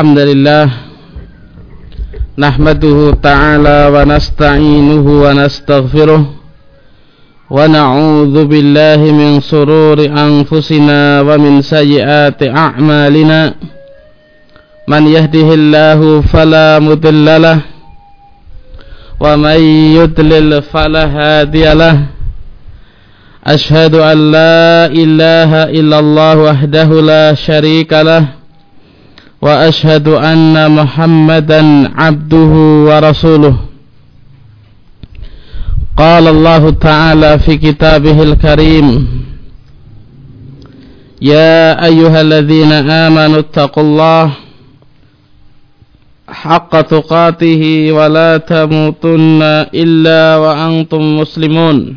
الحمد لله نحمده تعالى ونستعينه ونستغفره ونعوذ بالله من سرور أنفسنا ومن سيئات أعمالنا من يهده الله فلا مضل له ومن يضلل فلا هادي له أشهد أن لا إله إلا الله وحده لا شريك له وأشهد أن محمدا عبده ورسوله. قال الله تعالى في كتابه الكريم يا أيها الذين آمنوا اتقوا الله حق تقاته ولا تموتن إلا وأنتم مسلمون.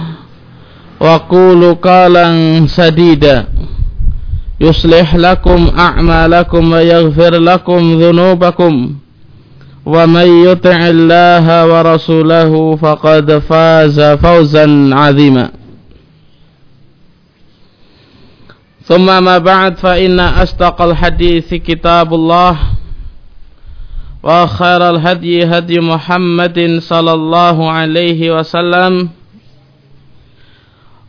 وقولوا قالا سديدا. يصلح لكم أعمالكم ويغفر لكم ذنوبكم. ومن يطع الله ورسوله فقد فاز فوزا عظيما. ثم ما بعد فإن أصدق الحديث كتاب الله. وخير الهدي هدي محمد صلى الله عليه وسلم.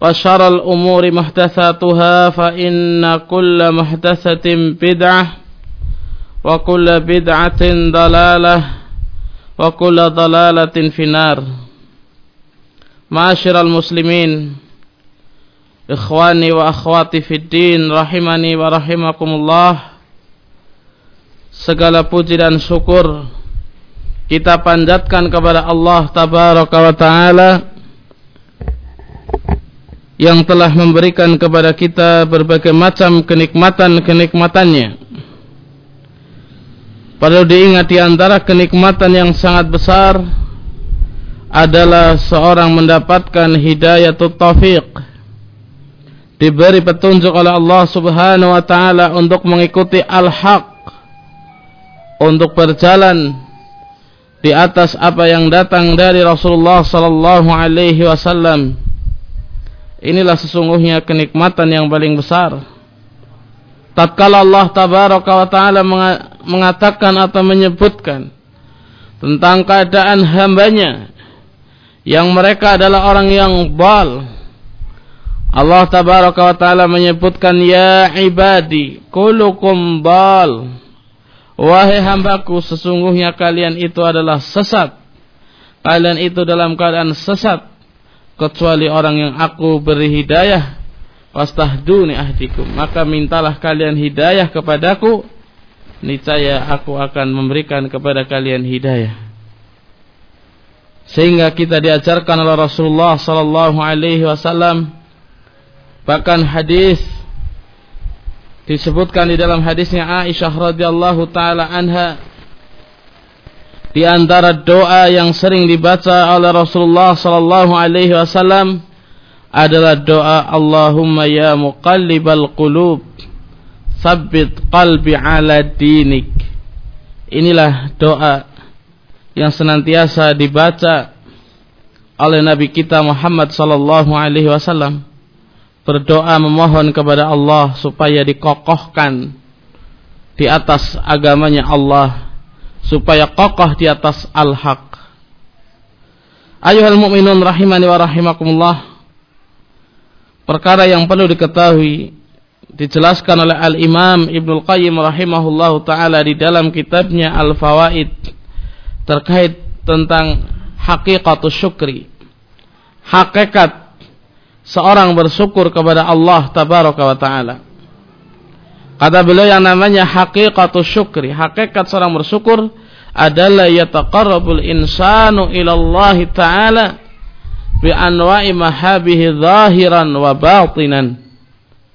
وشر الأمور محدثاتها فإن كل محدثة بدعة وكل بدعة ضلالة وكل ضلالة في النار معاشر المسلمين إخواني وأخواتي في الدين rahimani wa rahimakumullah Segala puji dan syukur kita panjatkan kepada Allah tabaraka wa taala yang telah memberikan kepada kita berbagai macam kenikmatan-kenikmatannya. Perlu diingat di antara kenikmatan yang sangat besar adalah seorang mendapatkan hidayah taufik. Diberi petunjuk oleh Allah Subhanahu wa taala untuk mengikuti al-haq. Untuk berjalan di atas apa yang datang dari Rasulullah sallallahu alaihi wasallam Inilah sesungguhnya kenikmatan yang paling besar. Tatkala Allah tabaraka wa taala mengatakan atau menyebutkan tentang keadaan hambanya yang mereka adalah orang yang bal. Allah tabaraka wa taala menyebutkan ya ibadi kullukum bal. Wahai hambaku sesungguhnya kalian itu adalah sesat. Kalian itu dalam keadaan sesat kecuali orang yang aku beri hidayah wastahduni ahdikum maka mintalah kalian hidayah kepadaku niscaya aku akan memberikan kepada kalian hidayah. Sehingga kita diajarkan oleh Rasulullah sallallahu alaihi wasallam bahkan hadis disebutkan di dalam hadisnya Aisyah radhiyallahu taala anha di antara doa yang sering dibaca oleh Rasulullah sallallahu alaihi wasallam adalah doa Allahumma ya muqallibal qulub sabbit qalbi ala dinik. Inilah doa yang senantiasa dibaca oleh Nabi kita Muhammad sallallahu alaihi wasallam berdoa memohon kepada Allah supaya dikokohkan di atas agamanya Allah supaya kokoh di atas al-haq. Ayuhal mu'minun rahimani wa rahimakumullah. Perkara yang perlu diketahui dijelaskan oleh Al-Imam Ibnul Qayyim rahimahullahu taala di dalam kitabnya Al-Fawaid terkait tentang hakikatus syukri. Hakikat seorang bersyukur kepada Allah tabaraka wa taala. Kata beliau yang namanya hakikatus syukri. Hakikat seorang bersyukur adalah yataqarrabul insanu Allah ta'ala bi anwa'i mahabihi zahiran wa batinan.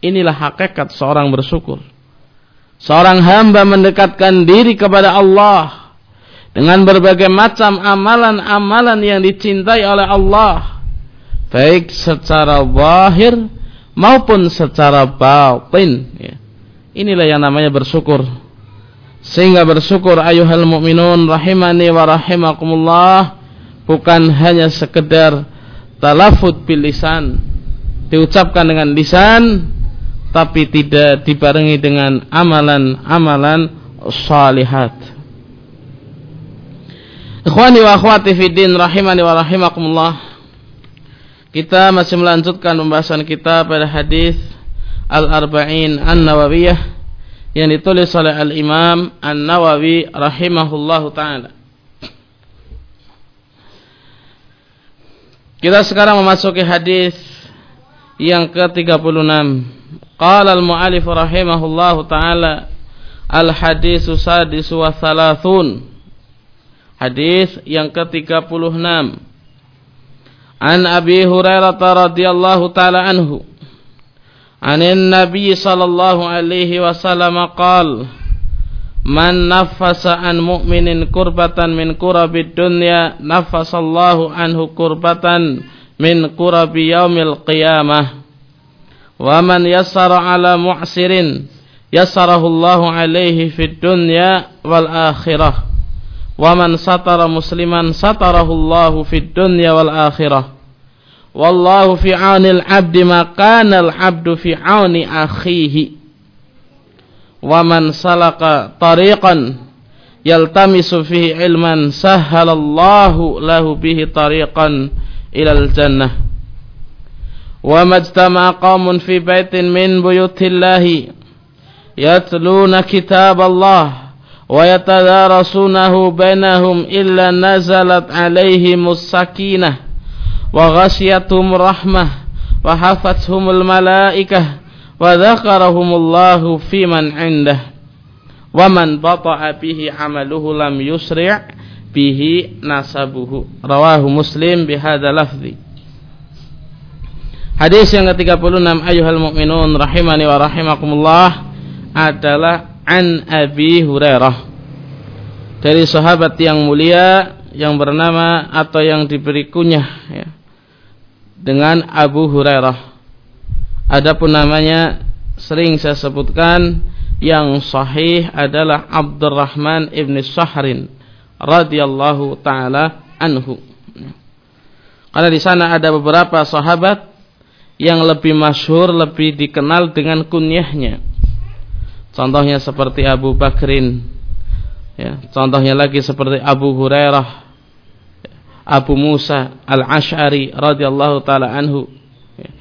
Inilah hakikat seorang bersyukur. seorang hamba mendekatkan diri kepada Allah dengan berbagai macam amalan-amalan yang dicintai oleh Allah baik secara zahir maupun secara batin ya. Inilah yang namanya bersyukur sehingga bersyukur ayuhal mu'minun rahimani wa rahimakumullah bukan hanya sekedar talafut bil lisan diucapkan dengan lisan tapi tidak dibarengi dengan amalan-amalan salihat. Ikhwani wa akhwati fi din rahimani wa rahimakumullah. Kita masih melanjutkan pembahasan kita pada hadis Al-Arba'in An-Nawawiyah yang ditulis oleh Al-Imam An-Nawawi rahimahullahu taala. Kita sekarang memasuki hadis yang ke-36. Qala al-mu'alif rahimahullahu ta'ala Al-hadisu sadisu wa thalathun. Hadis yang ke-36. An Abi Hurairah radhiyallahu ta'ala anhu Anin Nabi sallallahu alaihi wasallam qal Man nafasa an mu'minin kurbatan min kurabid dunya Nafasallahu anhu kurbatan min kurabi yaumil qiyamah wa man yassara ala mu'sirin yassarahu Allah alaihi fid dunya wal akhirah wa man satara musliman satarahu Allah fid dunya wal akhirah wallahu fi 'aunil 'abdi ma kana al 'abdu fi 'auni akhihi wa man salaka tariqan yaltamisu fihi ilman sahhalallahu lahu bihi tariqan ilal jannah وما اجتمع قوم في بيت من بيوت الله يتلون كتاب الله ويتدارسونه بينهم إلا wa ghasyiatum rahmah wa hafathumul malaikah wa من fi man indah. Wa man bata'a bihi amaluhu lam yusri' bihi nasabuhu. Rawahu muslim lafzi. Hadis yang ke-36 ayuhal mu'minun rahimani wa rahimakumullah adalah an Abi Hurairah. Dari sahabat yang mulia yang bernama atau yang diberi kunyah ya dengan Abu Hurairah. Adapun namanya sering saya sebutkan yang sahih adalah Abdurrahman ibn Sahrin radhiyallahu taala anhu. Karena di sana ada beberapa sahabat yang lebih masyhur, lebih dikenal dengan kunyahnya. Contohnya seperti Abu Bakrin. Ya, contohnya lagi seperti Abu Hurairah, Abu Musa Al-Ash'ari radhiyallahu taala anhu. Ya,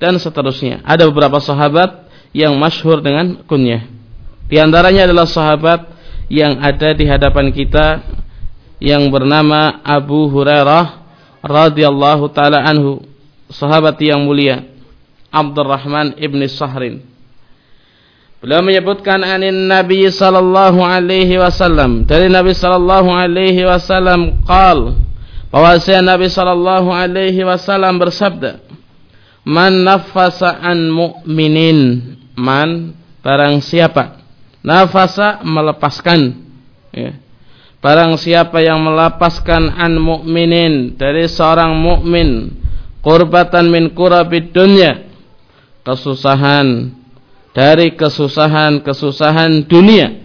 dan seterusnya. Ada beberapa sahabat yang masyhur dengan kunyah. Di antaranya adalah sahabat yang ada di hadapan kita yang bernama Abu Hurairah radhiyallahu taala anhu sahabat yang mulia Abdurrahman ibn Sahrin Beliau menyebutkan anin Nabi sallallahu alaihi wasallam dari Nabi sallallahu alaihi wasallam qal bahwasanya Nabi sallallahu alaihi wasallam bersabda Man nafasa an mu'minin. Man barang siapa nafasa melepaskan. Ya. barang siapa yang melepaskan an mu'minin dari seorang mukmin kurbatan min kurabid dunya kesusahan dari kesusahan-kesusahan dunia.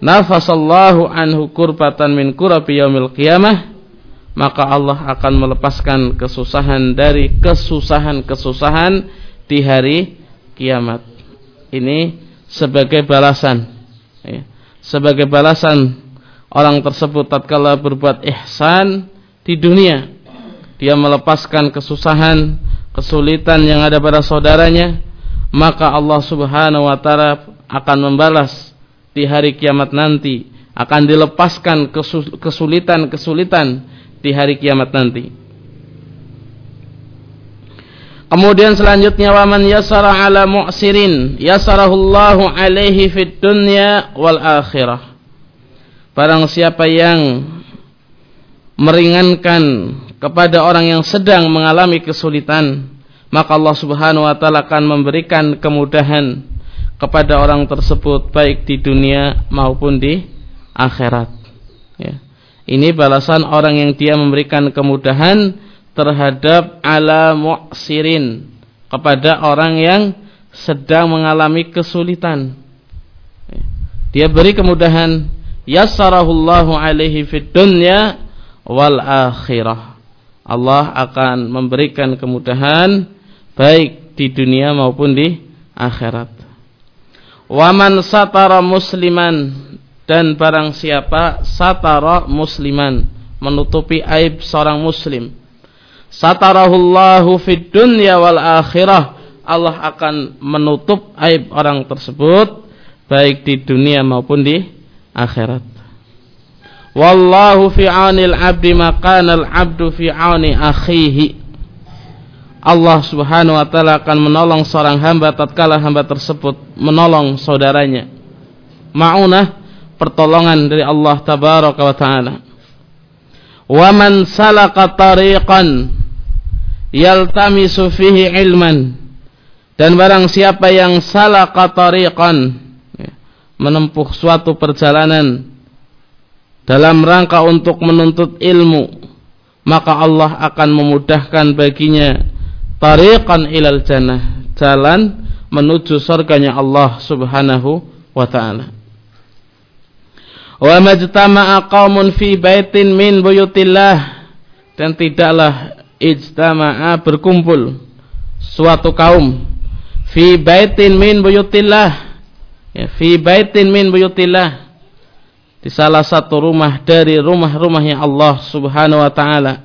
Nafasallahu anhu kurbatan min kurabi yaumil qiyamah maka Allah akan melepaskan kesusahan dari kesusahan-kesusahan di hari kiamat ini sebagai balasan ya. sebagai balasan orang tersebut tatkala berbuat ihsan di dunia dia melepaskan kesusahan, kesulitan yang ada pada saudaranya, maka Allah Subhanahu wa taala akan membalas di hari kiamat nanti, akan dilepaskan kesulitan-kesulitan di hari kiamat nanti. Kemudian selanjutnya waman yasara ala mu'sirin yasarahullahu alaihi fid dunya wal akhirah. Barang siapa yang meringankan kepada orang yang sedang mengalami kesulitan maka Allah Subhanahu wa taala akan memberikan kemudahan kepada orang tersebut baik di dunia maupun di akhirat. Ya. Ini balasan orang yang dia memberikan kemudahan terhadap ala mu'sirin kepada orang yang sedang mengalami kesulitan. Dia beri kemudahan yassarahullahu alaihi fid dunya wal akhirah. Allah akan memberikan kemudahan baik di dunia maupun di akhirat. Waman satara musliman dan barang siapa satara musliman menutupi aib seorang muslim. Satarahullahu fid dunya wal akhirah. Allah akan menutup aib orang tersebut baik di dunia maupun di akhirat. Wallahu fi 'aunil 'abdi maqanal 'abdu fi 'auni akhihi. Allah Subhanahu wa taala akan menolong seorang hamba tatkala hamba tersebut menolong saudaranya. Ma'unah pertolongan dari Allah tabaraka wa taala. Wa man salaka tariqan yaltamisu fihi ilman dan barang siapa yang salaka tariqan ya, menempuh suatu perjalanan dalam rangka untuk menuntut ilmu maka Allah akan memudahkan baginya tariqan ilal jannah jalan menuju surganya Allah Subhanahu wa taala wa majtama'a qaumun fi baitin min buyutillah. Dan tidaklah ijtama'a berkumpul suatu kaum fi baitin min buyutillah. Ya fi baitin min buyutillah. Di salah satu rumah dari rumah-rumahnya Allah Subhanahu wa taala.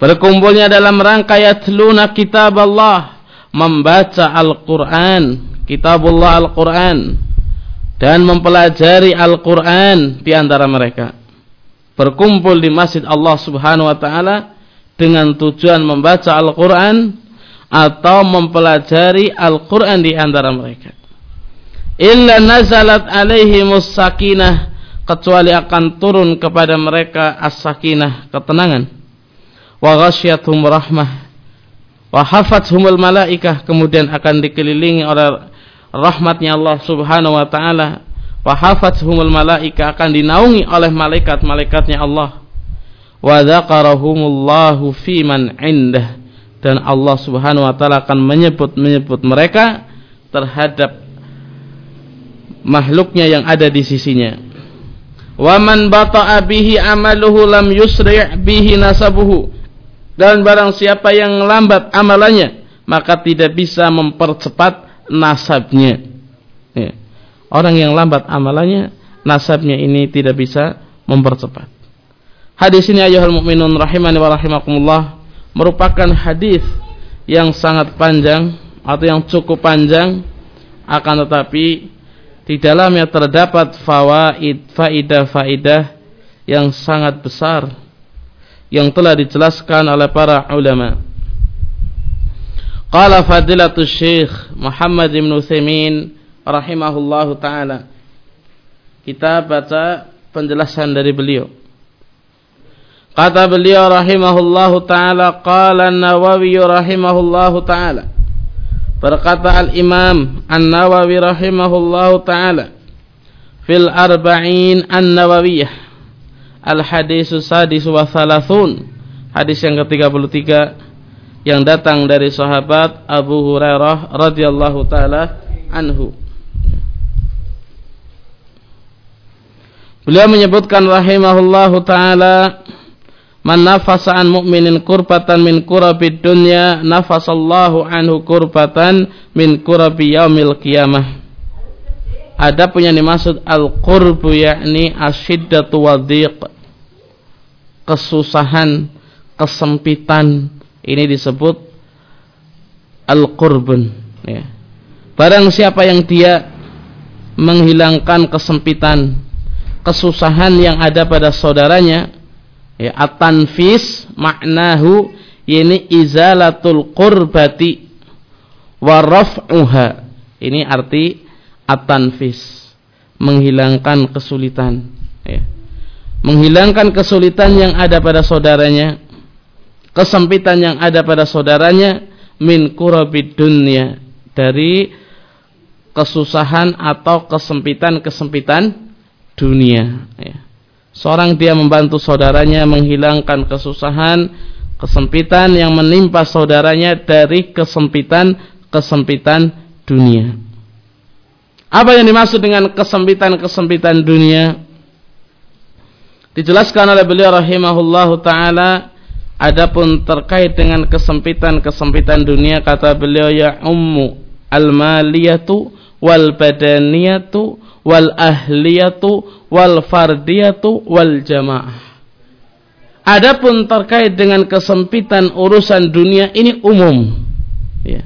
Berkumpulnya dalam rangka yatluna kitab Allah, membaca Al-Qur'an, kitabullah Al-Qur'an dan mempelajari Al-Qur'an di antara mereka. Berkumpul di Masjid Allah Subhanahu wa taala dengan tujuan membaca Al-Qur'an atau mempelajari Al-Qur'an di antara mereka. Illa nazalat alaihi sakinah kecuali akan turun kepada mereka as-sakinah, ketenangan wa ghasyiathum rahmah wa hafathumul malaikah kemudian akan dikelilingi oleh rahmatnya Allah Subhanahu wa taala wa hafathumul malaikah akan dinaungi oleh malaikat-malaikatnya Allah. Wa dzakarahumullahu fi man indah. Dan Allah Subhanahu wa taala akan menyebut-menyebut mereka terhadap makhluknya yang ada di sisinya. Wa man bata'a bihi amaluhu lam yusri' bihi nasabuhu. Dan barang siapa yang lambat amalannya maka tidak bisa mempercepat nasabnya ya. orang yang lambat amalannya nasabnya ini tidak bisa mempercepat hadis ini ayuhal mu'minun rahimani wa rahimakumullah merupakan hadis yang sangat panjang atau yang cukup panjang akan tetapi di dalamnya terdapat fawaid faidah-faidah yang sangat besar yang telah dijelaskan oleh para ulama. Qala fadilatul Syekh Muhammad bin Utsaimin rahimahullahu taala. Kita baca penjelasan dari beliau. Kata beliau rahimahullahu taala qala An-Nawawi rahimahullahu taala. Berkata Al-Imam An-Nawawi rahimahullahu taala fil arba'in An-Nawawiyah Al-Hadis Sadis wa Salasun Hadis yang ke-33 Yang datang dari sahabat Abu Hurairah radhiyallahu taala anhu Beliau menyebutkan rahimahullahu taala Man nafasa an mu'minin kurbatan min kurabid dunya nafasallahu anhu kurbatan min kurabi yaumil qiyamah ada punya dimaksud al-qurbu yakni asyiddatu wadhiq. Kesusahan, kesempitan ini disebut al-qurbun ya. Barang siapa yang dia menghilangkan kesempitan, kesusahan yang ada pada saudaranya, ya atanfis maknahu ini izalatul qurbati wa raf'uha. Ini arti atanfis menghilangkan kesulitan ya. menghilangkan kesulitan yang ada pada saudaranya kesempitan yang ada pada saudaranya min kurabid dunia dari kesusahan atau kesempitan-kesempitan dunia. Ya. Seorang dia membantu saudaranya menghilangkan kesusahan, kesempitan yang menimpa saudaranya dari kesempitan-kesempitan dunia. Apa yang dimaksud dengan kesempitan-kesempitan dunia? Dijelaskan oleh beliau rahimahullahu taala adapun terkait dengan kesempitan-kesempitan dunia kata beliau ya ummu al-maliyatu wal badaniyatu wal ahliyatu wal fardiyatu wal jamaah. Adapun terkait dengan kesempitan urusan dunia ini umum. Ya.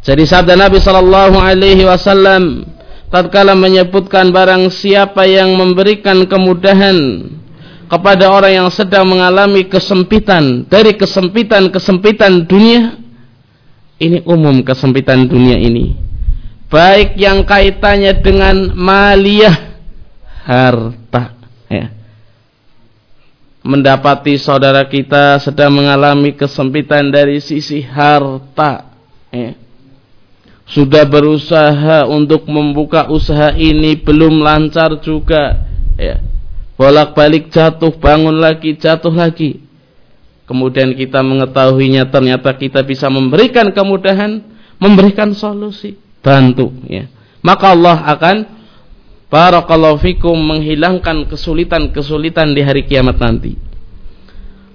Jadi sabda Nabi sallallahu alaihi wasallam tatkala menyebutkan barang siapa yang memberikan kemudahan kepada orang yang sedang mengalami kesempitan. Dari kesempitan-kesempitan dunia ini umum kesempitan dunia ini. Baik yang kaitannya dengan maliyah harta ya. Mendapati saudara kita sedang mengalami kesempitan dari sisi harta ya. Sudah berusaha untuk membuka usaha ini belum lancar juga ya bolak-balik jatuh bangun lagi jatuh lagi. Kemudian kita mengetahuinya ternyata kita bisa memberikan kemudahan memberikan solusi bantu ya. Maka Allah akan barakallahu fikum menghilangkan kesulitan-kesulitan di hari kiamat nanti.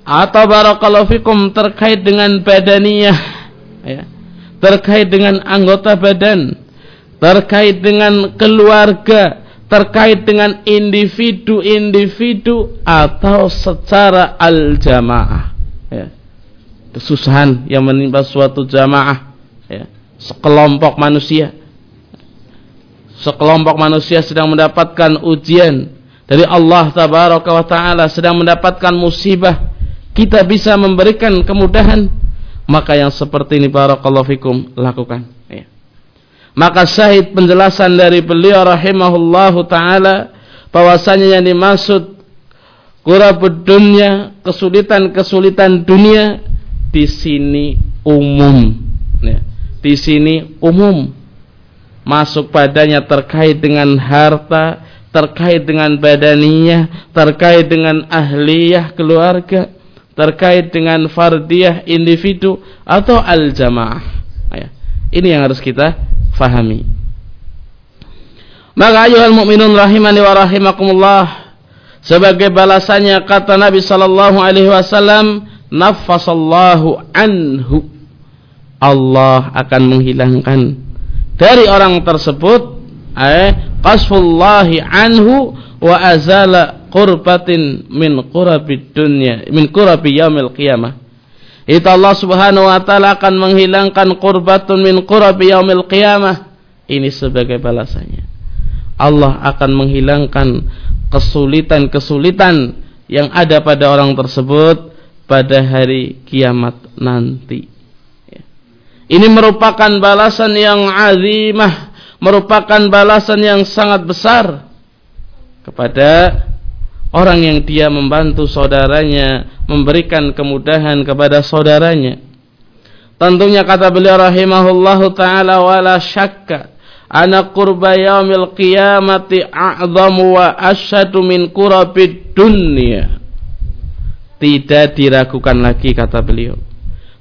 Atau barakallahu fikum terkait dengan badaniyah ya. Terkait dengan anggota badan, terkait dengan keluarga, terkait dengan individu-individu atau secara al-jamaah. Ya. Kesusahan yang menimpa suatu jamaah, ya. sekelompok manusia. Sekelompok manusia sedang mendapatkan ujian dari Allah tabaraka taala, sedang mendapatkan musibah. Kita bisa memberikan kemudahan maka yang seperti ini barakallahu fikum lakukan. Maka syahid penjelasan dari beliau rahimahullahu taala bahwasanya yang dimaksud kurabud dunia kesulitan-kesulitan dunia di sini umum ya. di sini umum masuk padanya terkait dengan harta terkait dengan badaninya terkait dengan ahliyah keluarga terkait dengan fardiyah individu atau al-jamaah. Ini yang harus kita fahami. Maka ayuhal mu'minun rahimani wa rahimakumullah sebagai balasannya kata Nabi sallallahu alaihi wasallam nafasallahu anhu Allah akan menghilangkan dari orang tersebut eh qasfullahi anhu wa azala qurbatin min qurabid dunya min qurabi yaumil qiyamah itu Allah Subhanahu wa taala akan menghilangkan qurbatun min qurabi yaumil qiyamah. Ini sebagai balasannya. Allah akan menghilangkan kesulitan-kesulitan yang ada pada orang tersebut pada hari kiamat nanti. Ini merupakan balasan yang azimah merupakan balasan yang sangat besar kepada orang yang dia membantu saudaranya memberikan kemudahan kepada saudaranya. Tentunya kata beliau rahimahullahu taala wala syakka ana qurba yaumil qiyamati a'zamu wa asyadu min qurabid dunya. Tidak diragukan lagi kata beliau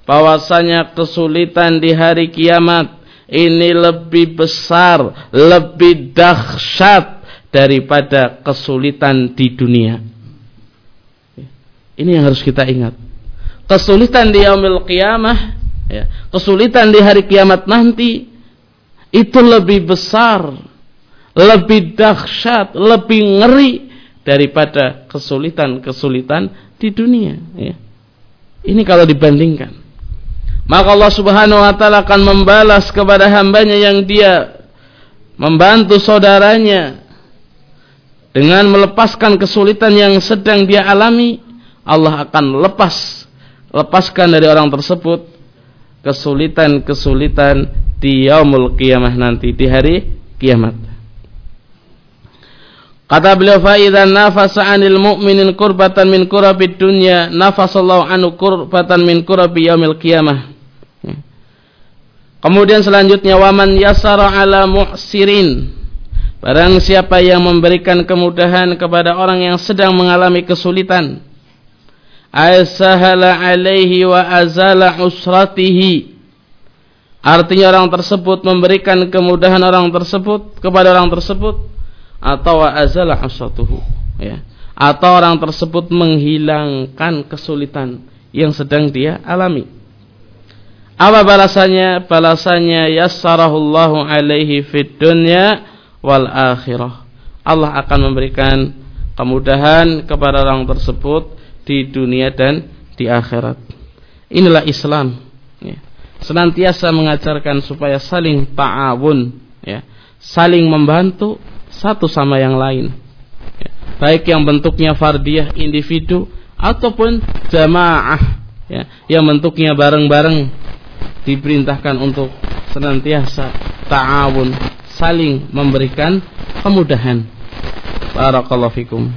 bahwasanya kesulitan di hari kiamat ini lebih besar lebih dahsyat daripada kesulitan di dunia. Ini yang harus kita ingat. Kesulitan di yaumil qiyamah, ya, kesulitan di hari kiamat nanti itu lebih besar, lebih dahsyat, lebih ngeri daripada kesulitan-kesulitan di dunia. Ya. Ini kalau dibandingkan. Maka Allah subhanahu wa ta'ala akan membalas kepada hambanya yang dia membantu saudaranya dengan melepaskan kesulitan yang sedang dia alami Allah akan lepas lepaskan dari orang tersebut kesulitan-kesulitan di yaumul qiyamah nanti di hari kiamat. Kata beliau fa idza nafasa 'anil mu'minin kurbatan min kurabid dunya nafasallahu anhu kurbatan min kurabi yaumil qiyamah. Kemudian selanjutnya waman yasara ala mu'sirin. Barang siapa yang memberikan kemudahan kepada orang yang sedang mengalami kesulitan. Aisahala alaihi wa azala usratihi. Artinya orang tersebut memberikan kemudahan orang tersebut kepada orang tersebut atau wa azala usratuhu ya. Atau orang tersebut menghilangkan kesulitan yang sedang dia alami. Apa balasannya? Balasannya yassarahullahu alaihi fid dunya wal akhirah. Allah akan memberikan kemudahan kepada orang tersebut di dunia dan di akhirat. Inilah Islam. Ya. Senantiasa mengajarkan supaya saling ta'awun, ya. saling membantu satu sama yang lain. Ya. Baik yang bentuknya fardiyah individu ataupun jamaah, ya. yang bentuknya bareng-bareng diperintahkan untuk senantiasa ta'awun, saling memberikan kemudahan. Barakallahu fikum.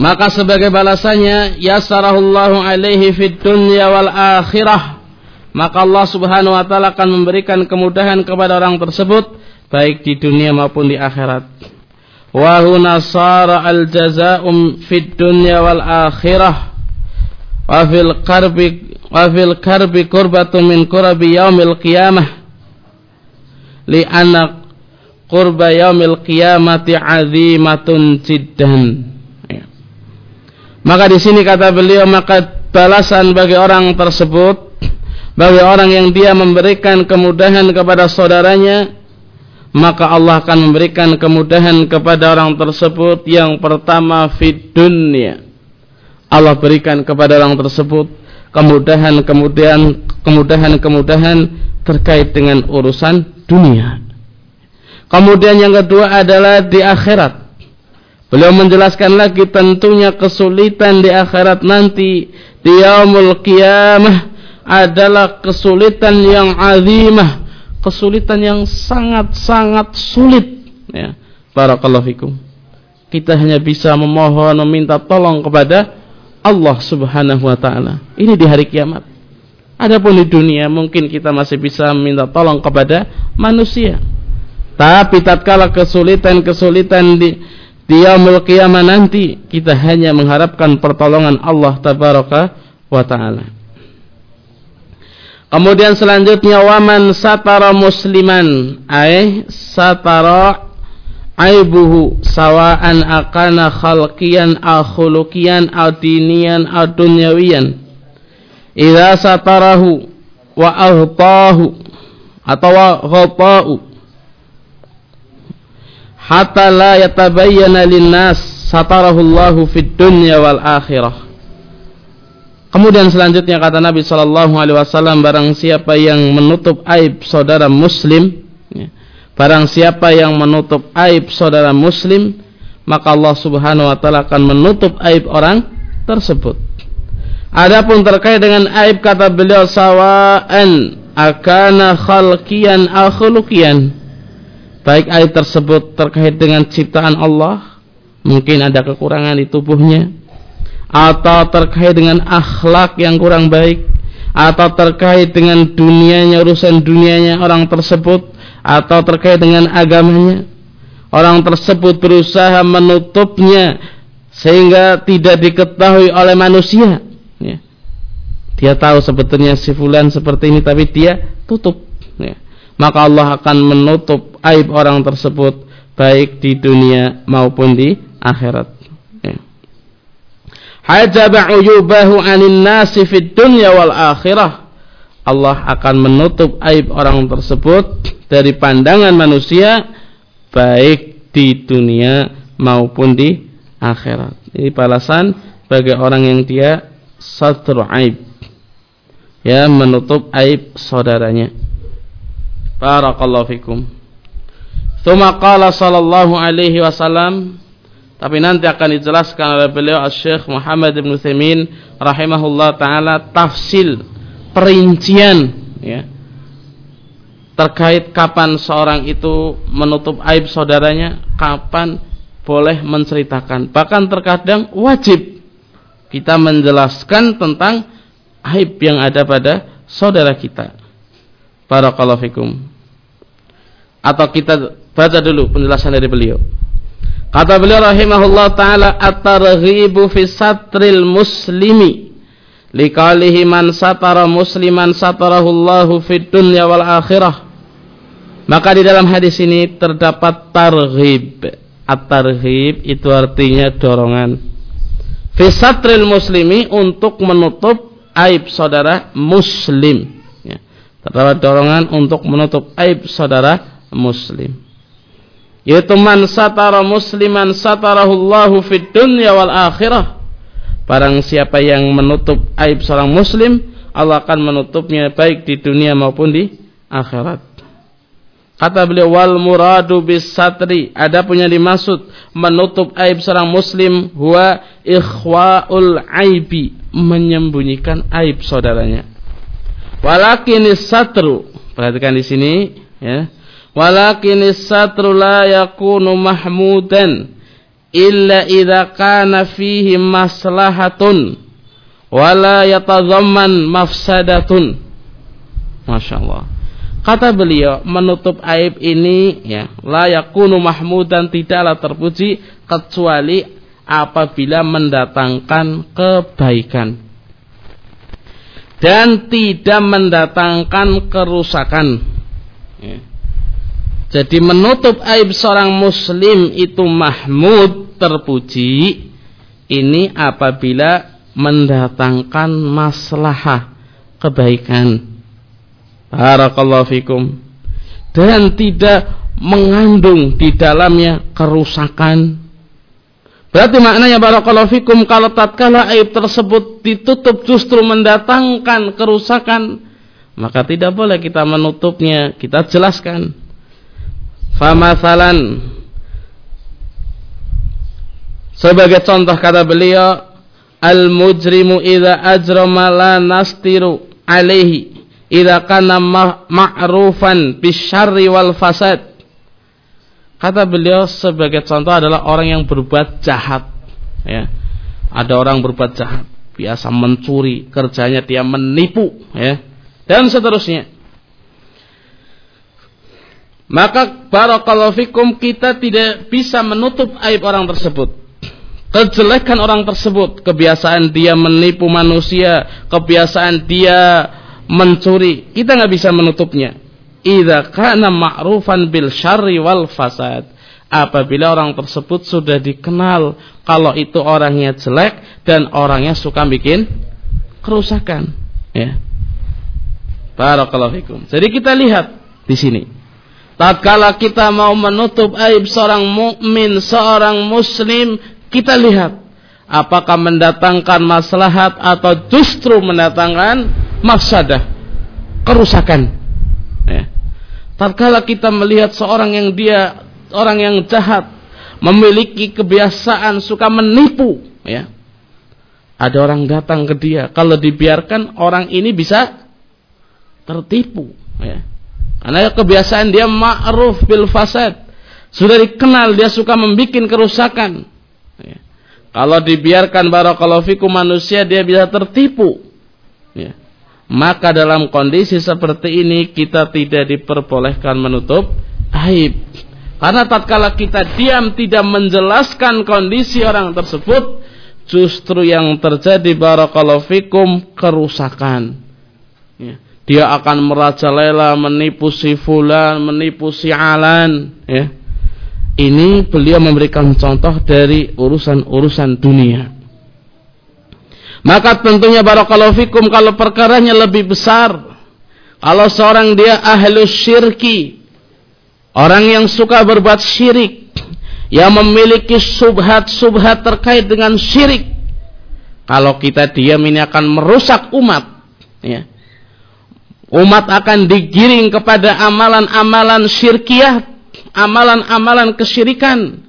Maka sebagai balasannya yasarahullahu alaihi fid dunya wal akhirah. Maka Allah Subhanahu wa taala akan memberikan kemudahan kepada orang tersebut baik di dunia maupun di akhirat. Wa huna sara al jazaa'um fid dunya wal akhirah wa fil qarbi wa fil karbi qurbatun min qurbi yaumil qiyamah. Li anna qurba yaumil qiyamati azimatun jiddan. Ya. maka di sini kata beliau maka balasan bagi orang tersebut bagi orang yang dia memberikan kemudahan kepada saudaranya maka Allah akan memberikan kemudahan kepada orang tersebut yang pertama fid dunya. Allah berikan kepada orang tersebut kemudahan kemudian kemudahan kemudahan terkait dengan urusan dunia. Kemudian yang kedua adalah di akhirat. Beliau menjelaskan lagi tentunya kesulitan di akhirat nanti di yaumul qiyamah adalah kesulitan yang azimah, kesulitan yang sangat-sangat sulit ya. Barakallahu fikum. Kita hanya bisa memohon meminta tolong kepada Allah Subhanahu wa taala. Ini di hari kiamat. Adapun di dunia mungkin kita masih bisa minta tolong kepada manusia. Tapi tatkala kesulitan-kesulitan di di yaumul nanti kita hanya mengharapkan pertolongan Allah tabaraka wa taala. Kemudian selanjutnya waman satara musliman ay satara aibuhu sawaan akana khalqiyan aw khuluqiyan aw diniyan satarahu wa ahtahu atau ghata'u hatta la yatabayyana linnas satarahu Allahu fid dunya wal akhirah. Kemudian selanjutnya kata Nabi Shallallahu Alaihi Wasallam barang siapa yang menutup aib saudara Muslim ya, Barang siapa yang menutup aib saudara muslim, maka Allah Subhanahu wa taala akan menutup aib orang tersebut. Adapun terkait dengan aib kata beliau sawaan akana khalqiyan akhluqiyan. Baik aib tersebut terkait dengan ciptaan Allah, mungkin ada kekurangan di tubuhnya atau terkait dengan akhlak yang kurang baik atau terkait dengan dunianya urusan dunianya orang tersebut atau terkait dengan agamanya orang tersebut berusaha menutupnya sehingga tidak diketahui oleh manusia ya. dia tahu sebetulnya si fulan seperti ini tapi dia tutup ya. maka Allah akan menutup aib orang tersebut baik di dunia maupun di akhirat ya. hajaba uyubahu anin nasi fid dunya wal akhirah Allah akan menutup aib orang tersebut dari pandangan manusia baik di dunia maupun di akhirat. Ini balasan bagi orang yang dia satru aib. Ya, menutup aib saudaranya. Barakallahu fikum. Tsumma qala sallallahu alaihi wasallam tapi nanti akan dijelaskan oleh beliau Syekh Muhammad bin Utsaimin rahimahullah taala tafsil perincian ya terkait kapan seorang itu menutup aib saudaranya, kapan boleh menceritakan. Bahkan terkadang wajib kita menjelaskan tentang aib yang ada pada saudara kita. Barakallahu fikum. Atau kita baca dulu penjelasan dari beliau. Kata beliau rahimahullah taala at-targhibu fi satril muslimi liqalihi man satara musliman satarahu Allahu fid dunya wal akhirah. Maka di dalam hadis ini terdapat targhib. At-targhib itu artinya dorongan. Fi satril muslimi untuk menutup aib saudara muslim. Ya. Terdapat dorongan untuk menutup aib saudara muslim yaitu man satara musliman satarahullahu fid dunya wal akhirah barang siapa yang menutup aib seorang muslim Allah akan menutupnya baik di dunia maupun di akhirat kata beliau wal muradu bis satri. Ada punya dimaksud menutup aib seorang muslim huwa ikhwaul aibi menyembunyikan aib saudaranya. Walakin satru perhatikan di sini ya. Walakin satru la yakunu mahmudan illa idza kana fihi maslahatun wala yatazamman mafsadatun. Masya Allah kata beliau menutup aib ini ya yakunu mahmudan tidaklah terpuji kecuali apabila mendatangkan kebaikan dan tidak mendatangkan kerusakan ya. Jadi menutup aib seorang muslim itu mahmud terpuji ini apabila mendatangkan maslahah kebaikan. Barakallahu fikum. Dan tidak mengandung di dalamnya kerusakan. Berarti maknanya barakallahu fikum kalau tatkala aib tersebut ditutup justru mendatangkan kerusakan, maka tidak boleh kita menutupnya, kita jelaskan Famasalan sebagai contoh kata beliau al mujrimu idza ajrama la nastiru alaihi idza kana ma'rufan bisyarri wal fasad. Kata beliau sebagai contoh adalah orang yang berbuat jahat ya. Ada orang berbuat jahat biasa mencuri kerjanya dia menipu ya dan seterusnya. Maka barakallahu fikum kita tidak bisa menutup aib orang tersebut. Kejelekan orang tersebut, kebiasaan dia menipu manusia, kebiasaan dia mencuri, kita nggak bisa menutupnya. Idza kana ma'rufan bil syarri wal fasad. Apabila orang tersebut sudah dikenal kalau itu orangnya jelek dan orangnya suka bikin kerusakan, ya. Barakallahu fikum. Jadi kita lihat di sini tatkala kita mau menutup aib seorang mukmin, seorang muslim, kita lihat apakah mendatangkan maslahat atau justru mendatangkan mafsadah, kerusakan. Ya. Tatkala kita melihat seorang yang dia orang yang jahat, memiliki kebiasaan suka menipu, ya. Ada orang datang ke dia, kalau dibiarkan orang ini bisa tertipu, ya karena kebiasaan dia ma'ruf bil fasad. Sudah dikenal dia suka membuat kerusakan. Ya. Kalau dibiarkan barakallahu fikum manusia dia bisa tertipu. Ya. Maka dalam kondisi seperti ini kita tidak diperbolehkan menutup aib. Karena tatkala kita diam tidak menjelaskan kondisi orang tersebut, justru yang terjadi barakallahu fikum kerusakan. Ya dia akan merajalela menipu si fulan, menipu si alan, ya. Ini beliau memberikan contoh dari urusan-urusan dunia. Maka tentunya barakallahu fikum kalau perkaranya lebih besar. Kalau seorang dia ahlu syirki, orang yang suka berbuat syirik, yang memiliki subhat-subhat terkait dengan syirik. Kalau kita diam ini akan merusak umat, ya umat akan digiring kepada amalan-amalan syirkiah, amalan-amalan kesyirikan.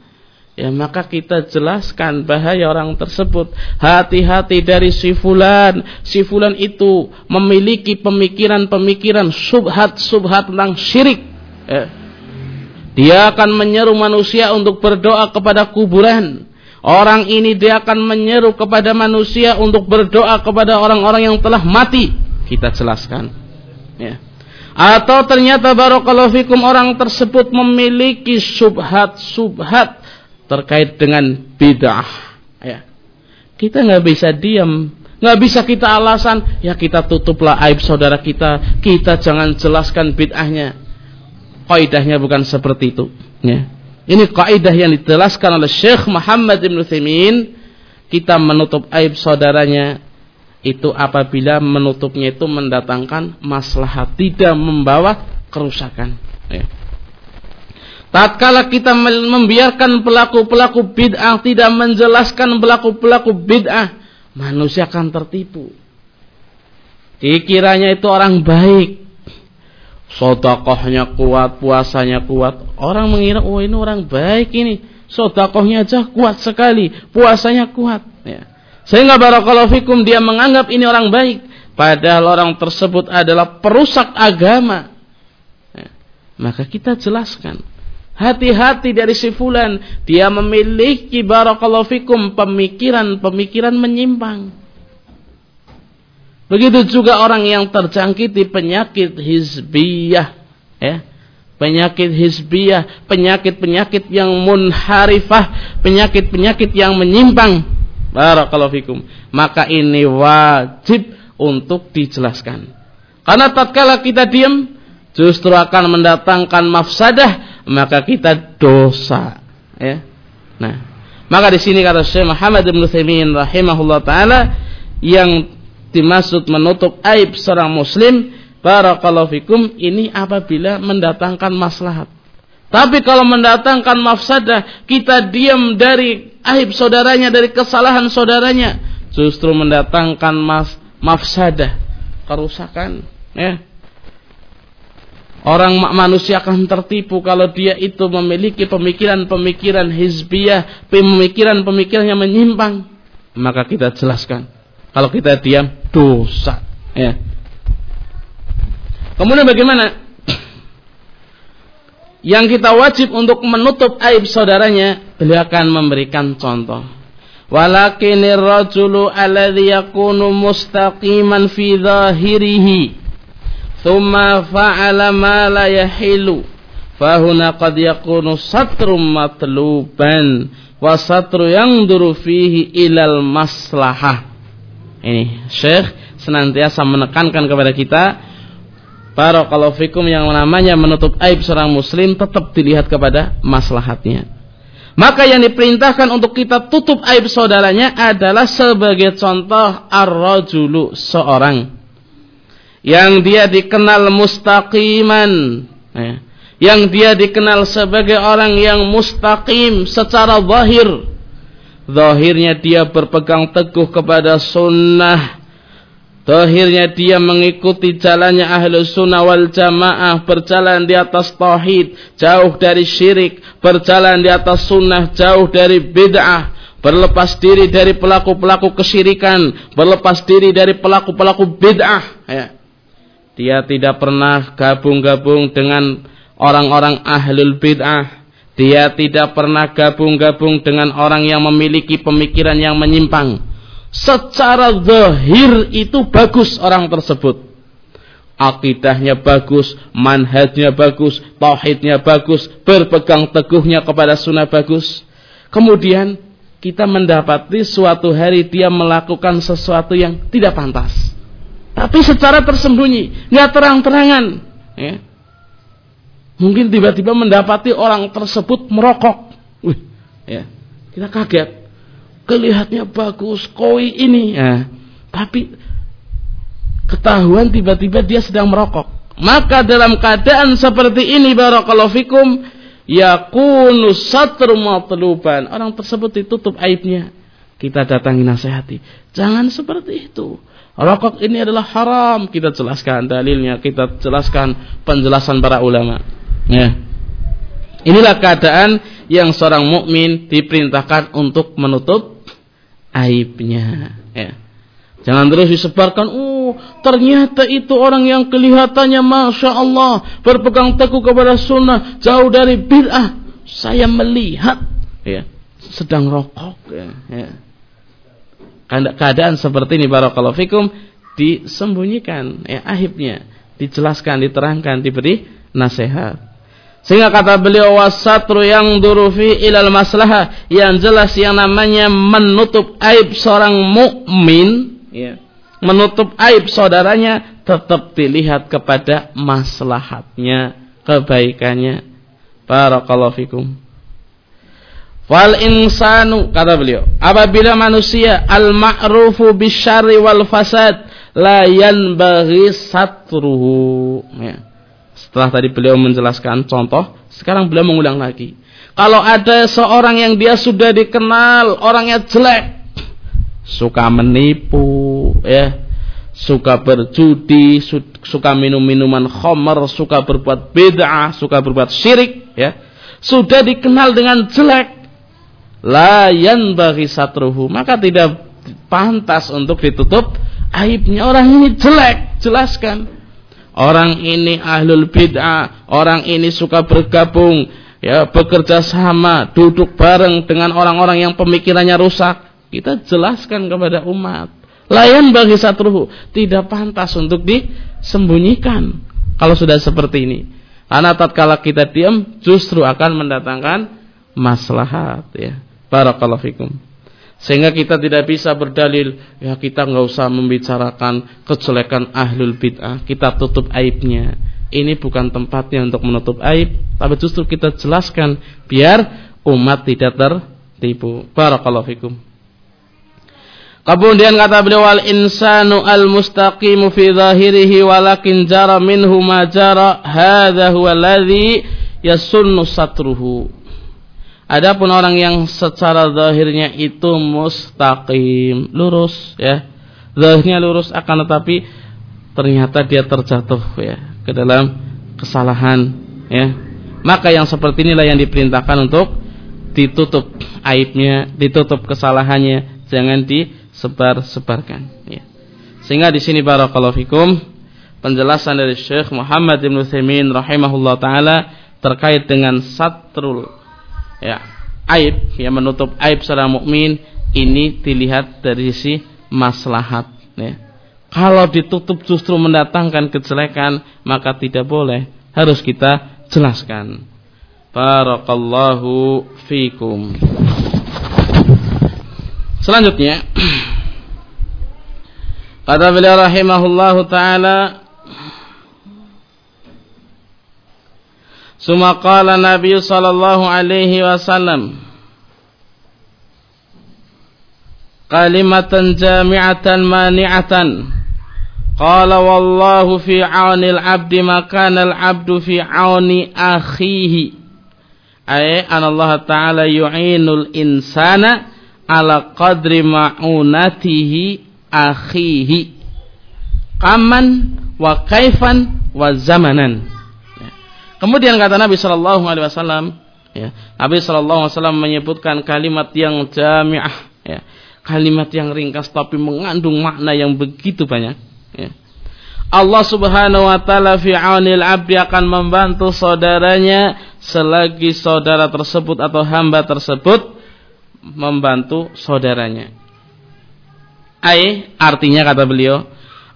Ya maka kita jelaskan bahaya orang tersebut. Hati-hati dari si fulan. Si fulan itu memiliki pemikiran-pemikiran subhat-subhat tentang syirik. Ya. Dia akan menyeru manusia untuk berdoa kepada kuburan Orang ini dia akan menyeru kepada manusia untuk berdoa kepada orang-orang yang telah mati. Kita jelaskan. Ya. Atau ternyata barakallahu fikum orang tersebut memiliki subhat-subhat terkait dengan bid'ah. Ya. Kita nggak bisa diam, nggak bisa kita alasan, ya kita tutuplah aib saudara kita, kita jangan jelaskan bid'ahnya. Kaidahnya bukan seperti itu. Ya. Ini kaidah yang dijelaskan oleh Syekh Muhammad Ibn Thimin. Kita menutup aib saudaranya itu apabila menutupnya itu mendatangkan maslahat tidak membawa kerusakan. Ya. Tatkala kita membiarkan pelaku-pelaku bid'ah tidak menjelaskan pelaku-pelaku bid'ah, manusia akan tertipu. Dikiranya itu orang baik, sodakohnya kuat, puasanya kuat. Orang mengira, oh ini orang baik ini. Sodakohnya aja kuat sekali, puasanya kuat. Ya. Sehingga barakallahu fikum dia menganggap ini orang baik. Padahal orang tersebut adalah perusak agama. Ya. Maka kita jelaskan. Hati-hati dari si fulan. Dia memiliki barakallahu fikum pemikiran-pemikiran menyimpang. Begitu juga orang yang terjangkiti penyakit hizbiyah. Ya. Penyakit hizbiyah, penyakit-penyakit yang munharifah, penyakit-penyakit yang menyimpang. Barakallahu fikum. Maka ini wajib untuk dijelaskan. Karena tatkala kita diam, justru akan mendatangkan mafsadah, maka kita dosa. Ya. Nah, maka di sini kata Syekh Muhammad bin Utsaimin rahimahullah taala yang dimaksud menutup aib seorang muslim barakallahu fikum ini apabila mendatangkan maslahat tapi kalau mendatangkan mafsadah kita diam dari aib saudaranya dari kesalahan saudaranya justru mendatangkan mas mafsadah kerusakan ya Orang manusia akan tertipu kalau dia itu memiliki pemikiran-pemikiran hizbiyah, pemikiran-pemikiran yang menyimpang. Maka kita jelaskan. Kalau kita diam, dosa. Ya. Kemudian bagaimana? Yang kita wajib untuk menutup aib saudaranya, beliau akan memberikan contoh. Walakinir rajulu alladhi yakunu mustaqiman fi dhahirihi thumma fa'ala ma la yahilu fahuna qad yakunu satrum matluban wa satru yang duru fihi ilal ini Syekh senantiasa menekankan kepada kita kalau fikum yang namanya menutup aib seorang muslim tetap dilihat kepada maslahatnya. Maka yang diperintahkan untuk kita tutup aib saudaranya adalah sebagai contoh ar-rajulu seorang yang dia dikenal mustaqiman ya. yang dia dikenal sebagai orang yang mustaqim secara zahir Zahirnya dia berpegang teguh kepada sunnah. Zahirnya dia mengikuti jalannya ahlu sunnah wal jamaah. Berjalan di atas tauhid. Jauh dari syirik. Berjalan di atas sunnah. Jauh dari bid'ah. Berlepas diri dari pelaku-pelaku kesyirikan. Berlepas diri dari pelaku-pelaku bid'ah. Ya. Dia tidak pernah gabung-gabung dengan orang-orang ahlul bid'ah dia tidak pernah gabung-gabung dengan orang yang memiliki pemikiran yang menyimpang. Secara zahir itu bagus orang tersebut. Akidahnya bagus, manhajnya bagus, tauhidnya bagus, berpegang teguhnya kepada sunnah bagus. Kemudian kita mendapati suatu hari dia melakukan sesuatu yang tidak pantas. Tapi secara tersembunyi, nggak terang-terangan. Ya. Mungkin tiba-tiba mendapati orang tersebut merokok. Wih, ya, kita kaget. Kelihatannya bagus, koi ini. Ya. Tapi ketahuan tiba-tiba dia sedang merokok. Maka dalam keadaan seperti ini barakallahu fikum yakunu satru matluban. Orang tersebut ditutup aibnya. Kita datangi nasihati. Jangan seperti itu. Rokok ini adalah haram. Kita jelaskan dalilnya, kita jelaskan penjelasan para ulama. Ya. Inilah keadaan yang seorang mukmin diperintahkan untuk menutup aibnya. Ya. Jangan terus disebarkan, oh ternyata itu orang yang kelihatannya Masya Allah berpegang teguh kepada sunnah, jauh dari bid'ah. Saya melihat, ya. sedang rokok ya, ya. Keadaan seperti ini barakallahu fikum disembunyikan ya aibnya dijelaskan diterangkan diberi nasihat. Sehingga kata beliau wasatru yang durufi ilal maslahah yang jelas yang namanya menutup aib seorang mukmin ya menutup aib saudaranya tetap dilihat kepada maslahatnya kebaikannya. Barakallahu fikum Wal insanu kata beliau, apabila manusia al ma'rufu bisyarri wal fasad la yanbaghi satruhu. Ya. Setelah tadi beliau menjelaskan contoh, sekarang beliau mengulang lagi. Kalau ada seorang yang dia sudah dikenal orangnya jelek, suka menipu, ya, suka berjudi, suka minum minuman khamar, suka berbuat bid'ah, suka berbuat syirik, ya, sudah dikenal dengan jelek, layan bagi satruhu. Maka tidak pantas untuk ditutup aibnya. Orang ini jelek. Jelaskan. Orang ini ahlul bid'ah. Orang ini suka bergabung. Ya bekerja sama. Duduk bareng dengan orang-orang yang pemikirannya rusak. Kita jelaskan kepada umat. Layan bagi satruhu. Tidak pantas untuk disembunyikan. Kalau sudah seperti ini. Karena tatkala kita diam justru akan mendatangkan maslahat ya Barakallahu fikum. Sehingga kita tidak bisa berdalil, ya kita nggak usah membicarakan kejelekan ahlul bid'ah, kita tutup aibnya. Ini bukan tempatnya untuk menutup aib, tapi justru kita jelaskan biar umat tidak tertipu. Barakallahu fikum. Kemudian kata beliau wal insanu al mustaqimu fi zahirihi walakin jara minhu ma jara hadha huwa alladhi yasunnu satruhu Adapun orang yang secara zahirnya itu mustaqim, lurus ya. Zahirnya lurus akan tetapi ternyata dia terjatuh ya ke dalam kesalahan ya. Maka yang seperti inilah yang diperintahkan untuk ditutup aibnya, ditutup kesalahannya, jangan disebar-sebarkan ya. Sehingga di sini barakallahu fikum penjelasan dari Syekh Muhammad bin Utsaimin rahimahullah taala terkait dengan satrul ya aib yang menutup aib seorang mukmin ini dilihat dari sisi maslahat ya. Kalau ditutup justru mendatangkan kejelekan maka tidak boleh harus kita jelaskan. Barakallahu fikum. Selanjutnya kata beliau rahimahullahu taala ثم قال النبي صلى الله عليه وسلم كلمة جامعة مانعة. قال والله في عون العبد ما كان العبد في عون أخيه. أي أن الله تعالى يعين الإنسان على قدر معونته أخيه قما وكيفا وزمنا. Kemudian kata Nabi Shallallahu Alaihi Wasallam, ya, Nabi Shallallahu Alaihi Wasallam menyebutkan kalimat yang jamiah, ya, kalimat yang ringkas tapi mengandung makna yang begitu banyak. Ya. Allah Subhanahu Wa Taala fi aunil abdi akan membantu saudaranya selagi saudara tersebut atau hamba tersebut membantu saudaranya. Ai artinya kata beliau,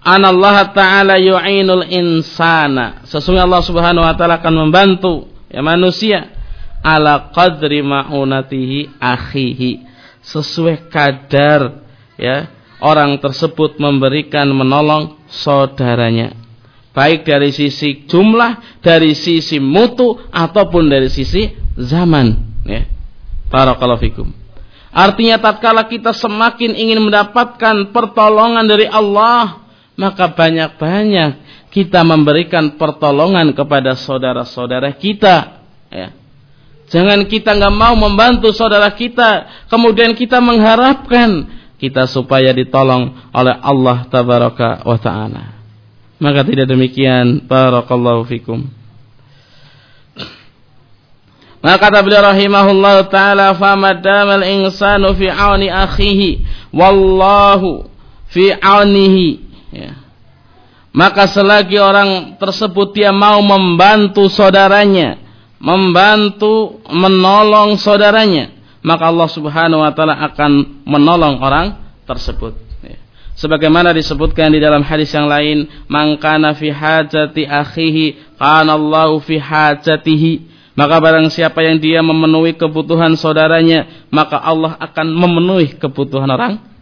Allah Ta'ala yu'inul insana. Sesungguhnya Allah Subhanahu wa taala akan membantu ya manusia ala qadri ma'unatihi akhihi. Sesuai kadar ya orang tersebut memberikan menolong saudaranya. Baik dari sisi jumlah, dari sisi mutu ataupun dari sisi zaman ya. Barakallahu fikum. Artinya tatkala kita semakin ingin mendapatkan pertolongan dari Allah, maka banyak-banyak kita memberikan pertolongan kepada saudara-saudara kita ya. Jangan kita nggak mau membantu saudara kita, kemudian kita mengharapkan kita supaya ditolong oleh Allah tabaraka wa taala. Maka tidak demikian. Barakallahu fikum. Maka kata beliau rahimahullah taala famadamal insanu fi auni akhihi wallahu fi aunihi Ya. Maka selagi orang tersebut dia mau membantu saudaranya, membantu menolong saudaranya, maka Allah Subhanahu wa taala akan menolong orang tersebut. Ya. Sebagaimana disebutkan di dalam hadis yang lain, "Man kana fi hajati akhihi, kana Allahu fi hajatihi." Maka barang siapa yang dia memenuhi kebutuhan saudaranya, maka Allah akan memenuhi kebutuhan orang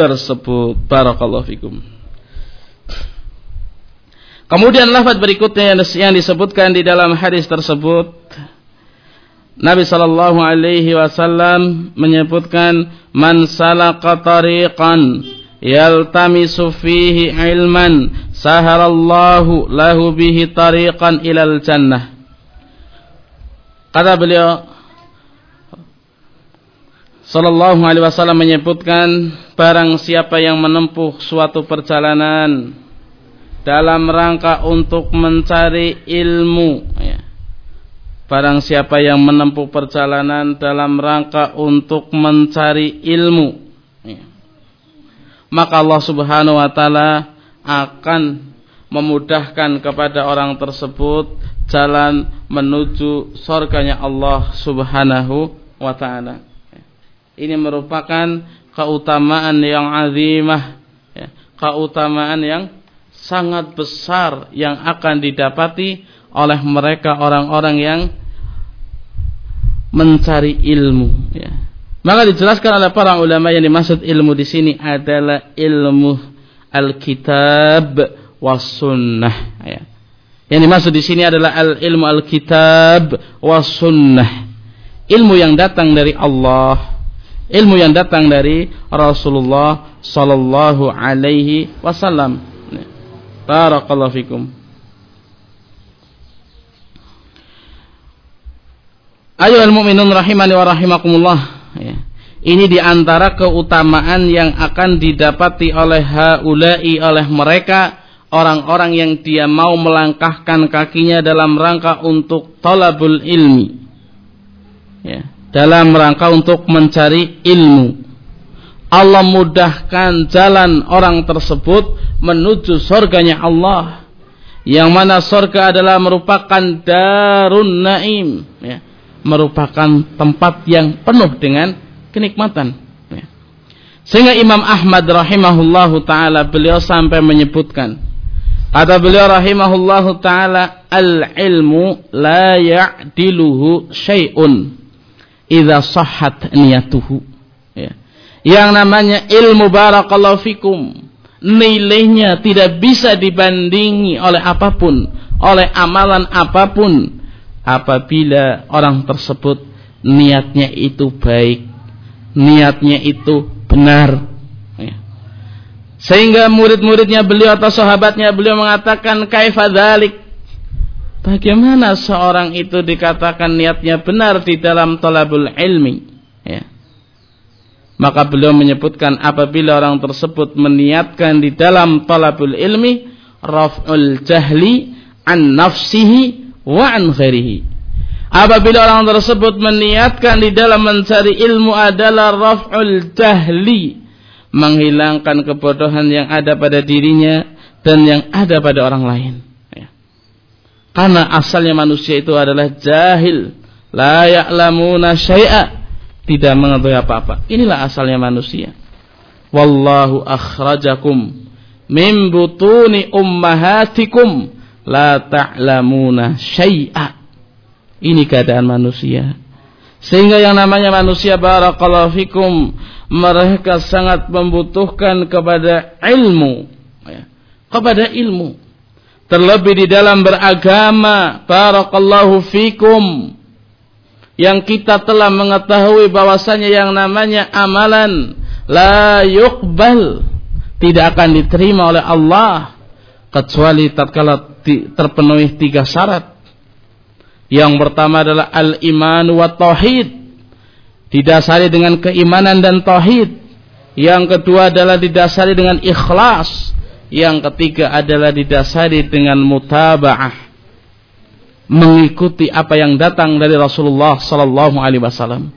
tersebut. Barakallahu fikum. Kemudian lafaz berikutnya yang disebutkan di dalam hadis tersebut Nabi sallallahu alaihi wasallam menyebutkan man salaka tariqan yaltamisu fihi ilman saharallahu lahu bihi tariqan ilal jannah kata beliau sallallahu alaihi wasallam menyebutkan barang siapa yang menempuh suatu perjalanan dalam rangka untuk mencari ilmu ya. Barang siapa yang menempuh perjalanan dalam rangka untuk mencari ilmu ya. Maka Allah subhanahu wa ta'ala akan memudahkan kepada orang tersebut jalan menuju surganya Allah subhanahu wa ta'ala Ini merupakan keutamaan yang azimah ya. Keutamaan yang sangat besar yang akan didapati oleh mereka orang-orang yang mencari ilmu ya. Maka dijelaskan oleh para ulama yang dimaksud ilmu di sini adalah ilmu Alkitab was sunnah ya. Yang dimaksud di sini adalah al ilmu Alkitab was sunnah. Ilmu yang datang dari Allah, ilmu yang datang dari Rasulullah sallallahu alaihi wasallam. Barakallahu fikum. Ayuhal mu'minun rahimani wa rahimakumullah. Ya. Ini di antara keutamaan yang akan didapati oleh haulai oleh mereka orang-orang yang dia mau melangkahkan kakinya dalam rangka untuk talabul ilmi. Ya, dalam rangka untuk mencari ilmu. Allah mudahkan jalan orang tersebut menuju surganya Allah yang mana surga adalah merupakan darun naim ya, merupakan tempat yang penuh dengan kenikmatan ya. sehingga Imam Ahmad rahimahullahu taala beliau sampai menyebutkan kata beliau rahimahullahu taala al ilmu la ya'diluhu syai'un idza sahhat niyatuhu ya. yang namanya ilmu barakallahu fikum nilainya tidak bisa dibandingi oleh apa pun, oleh amalan apa pun apabila orang tersebut niatnya itu baik, niatnya itu benar. Ya. Sehingga murid-muridnya beliau atau sahabatnya beliau mengatakan kaifadalik. Bagaimana seorang itu dikatakan niatnya benar di dalam talabul ilmi? Ya. Maka beliau menyebutkan apabila orang tersebut meniatkan di dalam talabul ilmi raf'ul jahli an nafsihi wa an khairihi. Apabila orang tersebut meniatkan di dalam mencari ilmu adalah raf'ul jahli, menghilangkan kebodohan yang ada pada dirinya dan yang ada pada orang lain. Karena asalnya manusia itu adalah jahil, la ya'lamuna syai'a tidak mengetahui apa-apa. Inilah asalnya manusia. Wallahu akhrajakum min butuni ummahatikum la ta'lamuna syai'a. Ini keadaan manusia. Sehingga yang namanya manusia barakallahu fikum mereka sangat membutuhkan kepada ilmu ya. kepada ilmu terlebih di dalam beragama barakallahu fikum yang kita telah mengetahui bahwasanya yang namanya amalan la yuqbal tidak akan diterima oleh Allah kecuali tatkala terpenuhi tiga syarat. Yang pertama adalah al-iman wa tauhid. Didasari dengan keimanan dan tauhid. Yang kedua adalah didasari dengan ikhlas. Yang ketiga adalah didasari dengan mutaba'ah mengikuti apa yang datang dari Rasulullah sallallahu alaihi wasallam.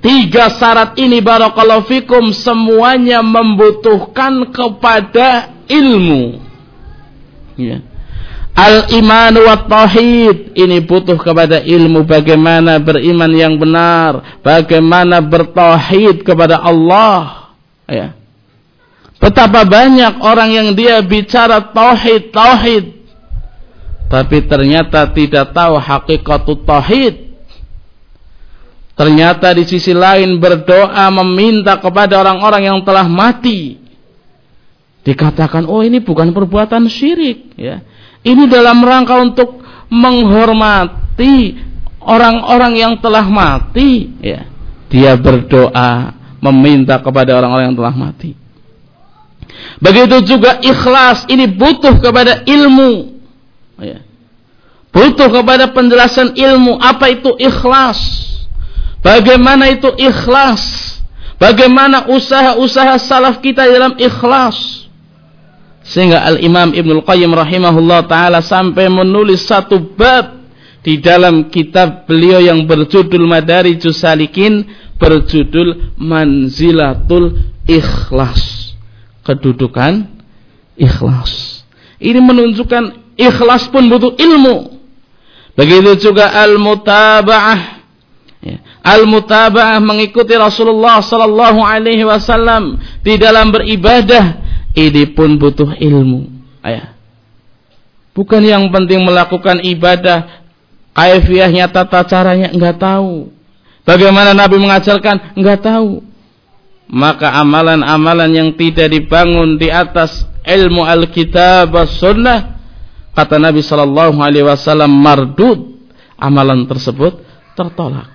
Tiga syarat ini barakallahu fikum semuanya membutuhkan kepada ilmu. Ya. Al-iman wa tauhid ini butuh kepada ilmu bagaimana beriman yang benar, bagaimana bertauhid kepada Allah. Ya. Betapa banyak orang yang dia bicara tauhid, tauhid, tapi ternyata tidak tahu hakikat tauhid. Ternyata di sisi lain berdoa meminta kepada orang-orang yang telah mati. Dikatakan, oh ini bukan perbuatan syirik, ya ini dalam rangka untuk menghormati orang-orang yang telah mati, ya. Dia berdoa meminta kepada orang-orang yang telah mati. Begitu juga ikhlas ini butuh kepada ilmu. Ya. Butuh kepada penjelasan ilmu apa itu ikhlas. Bagaimana itu ikhlas? Bagaimana usaha-usaha salaf kita dalam ikhlas? Sehingga Al-Imam Ibnul Qayyim rahimahullah taala sampai menulis satu bab di dalam kitab beliau yang berjudul Madari Jusalikin berjudul Manzilatul Ikhlas. Kedudukan ikhlas. Ini menunjukkan ikhlas pun butuh ilmu. Begitu juga al-mutaba'ah. Ya. Al-mutaba'ah mengikuti Rasulullah sallallahu alaihi wasallam di dalam beribadah ini pun butuh ilmu. Ayah. Bukan yang penting melakukan ibadah, kaifiahnya, tata caranya, enggak tahu. Bagaimana Nabi mengajarkan, enggak tahu. Maka amalan-amalan yang tidak dibangun di atas ilmu Alkitab Sunnah, kata Nabi Shallallahu Alaihi Wasallam mardud, amalan tersebut tertolak.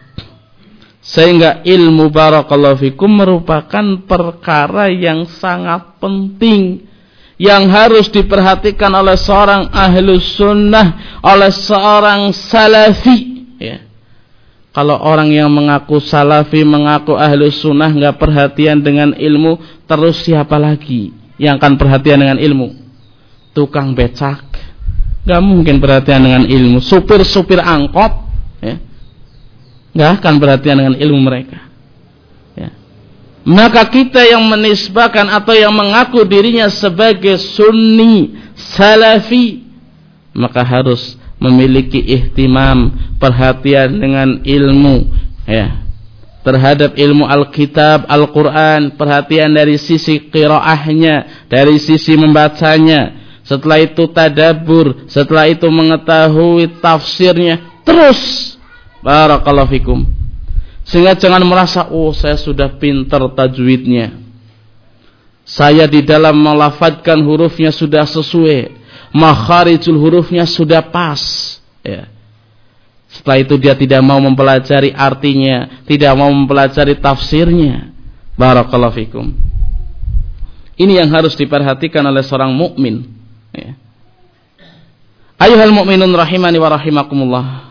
Sehingga ilmu barakallahu fikum merupakan perkara yang sangat penting yang harus diperhatikan oleh seorang ahlu sunnah, oleh seorang salafi. Kalau orang yang mengaku salafi, mengaku ahlu sunnah, nggak perhatian dengan ilmu, terus siapa lagi yang akan perhatian dengan ilmu? Tukang becak, nggak mungkin perhatian dengan ilmu. Supir-supir angkot, ya nggak akan perhatian dengan ilmu mereka. Ya. Maka kita yang menisbahkan atau yang mengaku dirinya sebagai sunni, salafi, maka harus memiliki ihtimam, perhatian dengan ilmu, ya. Terhadap ilmu Alkitab, Al-Quran, perhatian dari sisi qiraahnya, dari sisi membacanya, setelah itu tadabur, setelah itu mengetahui tafsirnya, terus Barakallahu fikum. Sehingga jangan merasa, oh saya sudah pintar tajwidnya. Saya di dalam melafadkan hurufnya sudah sesuai. Makharijul hurufnya sudah pas. Ya. Setelah itu dia tidak mau mempelajari artinya, tidak mau mempelajari tafsirnya. Barakallahu fikum. Ini yang harus diperhatikan oleh seorang mukmin. Ya. Ayuhal mukminun rahimani wa rahimakumullah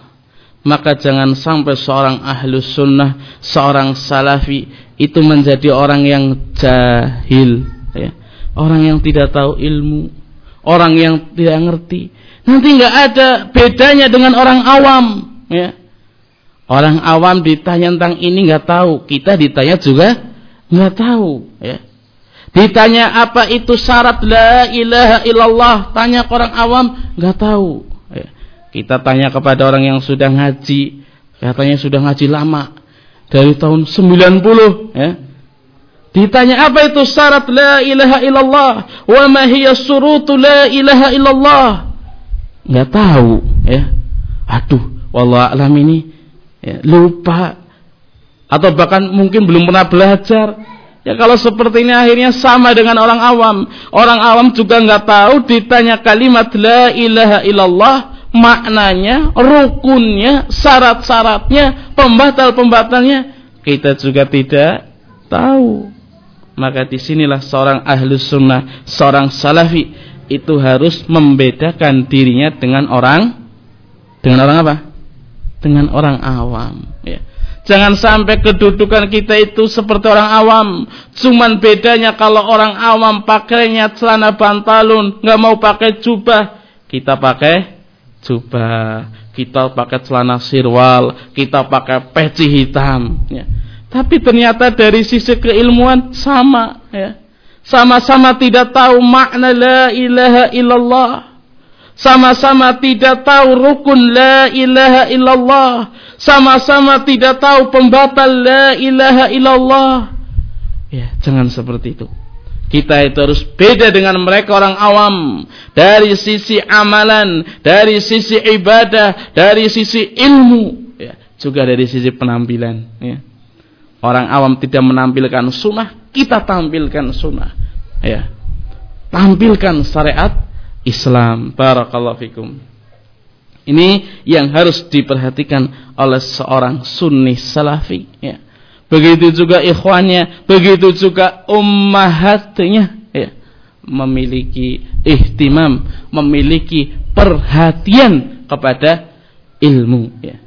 maka jangan sampai seorang ahlus sunnah, seorang salafi itu menjadi orang yang jahil, ya. orang yang tidak tahu ilmu, orang yang tidak ngerti. Nanti nggak ada bedanya dengan orang awam, ya. Orang awam ditanya tentang ini nggak tahu, kita ditanya juga nggak tahu, ya. Ditanya apa itu syarat la ilaha illallah, tanya ke orang awam nggak tahu. Kita tanya kepada orang yang sudah ngaji, katanya sudah ngaji lama dari tahun 90 ya. Ditanya apa itu syarat la ilaha illallah wa ma hiya surutu la ilaha illallah? Enggak tahu ya. Aduh, wallah alam ini ya, lupa atau bahkan mungkin belum pernah belajar. Ya kalau seperti ini akhirnya sama dengan orang awam. Orang awam juga nggak tahu ditanya kalimat la ilaha illallah maknanya, rukunnya, syarat-syaratnya, pembatal-pembatalnya kita juga tidak tahu. Maka di sinilah seorang ahlus sunnah, seorang salafi itu harus membedakan dirinya dengan orang dengan orang apa? Dengan orang awam. Ya. Jangan sampai kedudukan kita itu seperti orang awam. Cuman bedanya kalau orang awam pakainya celana bantalun, nggak mau pakai jubah, kita pakai jubah, kita pakai celana sirwal, kita pakai peci hitam. Ya. Tapi ternyata dari sisi keilmuan sama, ya. Sama-sama tidak tahu makna la ilaha illallah. Sama-sama tidak tahu rukun la ilaha illallah, sama-sama tidak tahu pembatal la ilaha illallah. Ya, jangan seperti itu. Kita itu harus beda dengan mereka orang awam dari sisi amalan, dari sisi ibadah, dari sisi ilmu, ya, juga dari sisi penampilan. Ya. Orang awam tidak menampilkan sunnah, kita tampilkan sunnah. Ya. Tampilkan syariat Islam. Barakallahu fikum. Ini yang harus diperhatikan oleh seorang sunni salafi. Ya. Begitu juga ikhwannya, begitu juga ummahatnya. Ya. Memiliki ihtimam, memiliki perhatian kepada ilmu. Ya.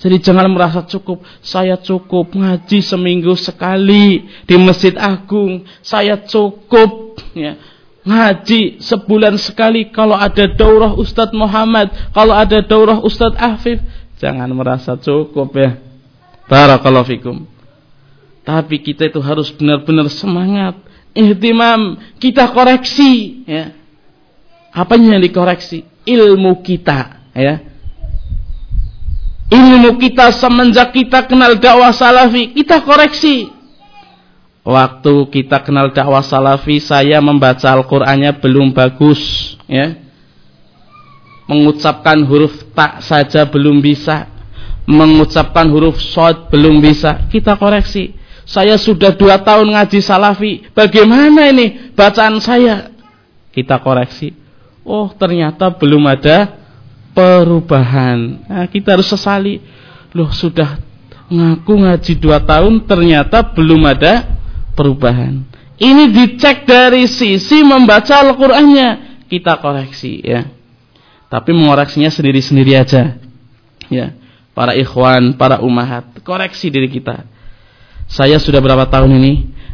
Jadi jangan merasa cukup. Saya cukup ngaji seminggu sekali di Masjid Agung. Saya cukup. Ya ngaji sebulan sekali kalau ada daurah Ustadz Muhammad, kalau ada daurah Ustadz Afif, jangan merasa cukup ya. Barakallahu fikum. Tapi kita itu harus benar-benar semangat, ihtimam, kita koreksi ya. Apa yang dikoreksi? Ilmu kita ya. Ilmu kita semenjak kita kenal dakwah salafi, kita koreksi waktu kita kenal dakwah salafi saya membaca Al-Qur'annya belum bagus ya. Mengucapkan huruf tak saja belum bisa mengucapkan huruf sod belum bisa. Kita koreksi saya sudah dua tahun ngaji salafi bagaimana ini bacaan saya? Kita koreksi oh ternyata belum ada perubahan. Nah, kita harus sesali loh sudah ngaku ngaji dua tahun ternyata belum ada perubahan. Ini dicek dari sisi membaca Al-Qur'annya. Kita koreksi ya. Tapi mengoreksinya sendiri-sendiri aja. Ya. Para ikhwan, para umahat, koreksi diri kita. Saya sudah berapa tahun ini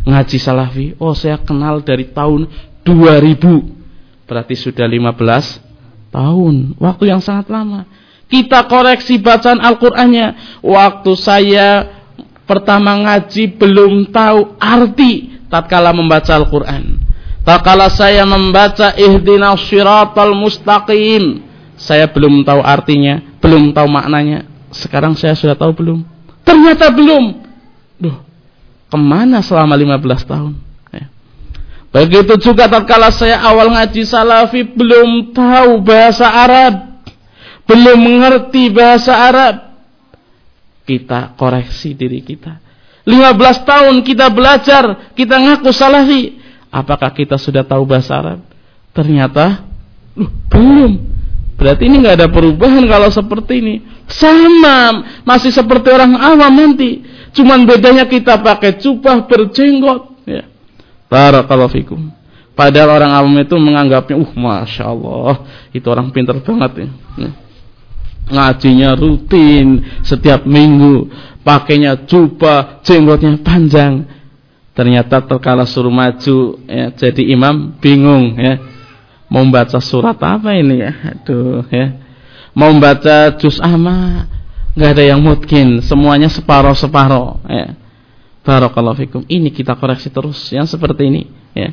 ngaji salafi? Oh, saya kenal dari tahun 2000. Berarti sudah 15 tahun. Waktu yang sangat lama. Kita koreksi bacaan Al-Qur'annya. Waktu saya pertama ngaji belum tahu arti tatkala membaca Al-Qur'an. Tatkala saya membaca ihdinas siratal mustaqim, saya belum tahu artinya, belum tahu maknanya. Sekarang saya sudah tahu belum? Ternyata belum. Duh, ke mana selama 15 tahun? Ya. Begitu juga tatkala saya awal ngaji salafi belum tahu bahasa Arab, belum mengerti bahasa Arab, kita koreksi diri kita. 15 tahun kita belajar, kita ngaku salafi. Apakah kita sudah tahu bahasa Arab? Ternyata uh, belum. Berarti ini nggak ada perubahan kalau seperti ini. Sama, masih seperti orang awam nanti. Cuman bedanya kita pakai cupah berjenggot. Ya. Barakallahu fikum. Padahal orang awam itu menganggapnya, uh, masya Allah, itu orang pintar banget ya. ya ngajinya rutin setiap minggu pakainya jubah jenggotnya panjang. Ternyata terkala suruh maju ya, jadi imam bingung ya. Mau baca surat apa ini? Ya aduh ya. Mau baca juz ama nggak ada yang mungkin. Semuanya separoh separoh ya. Barakallahu fikum. Ini kita koreksi terus yang seperti ini ya.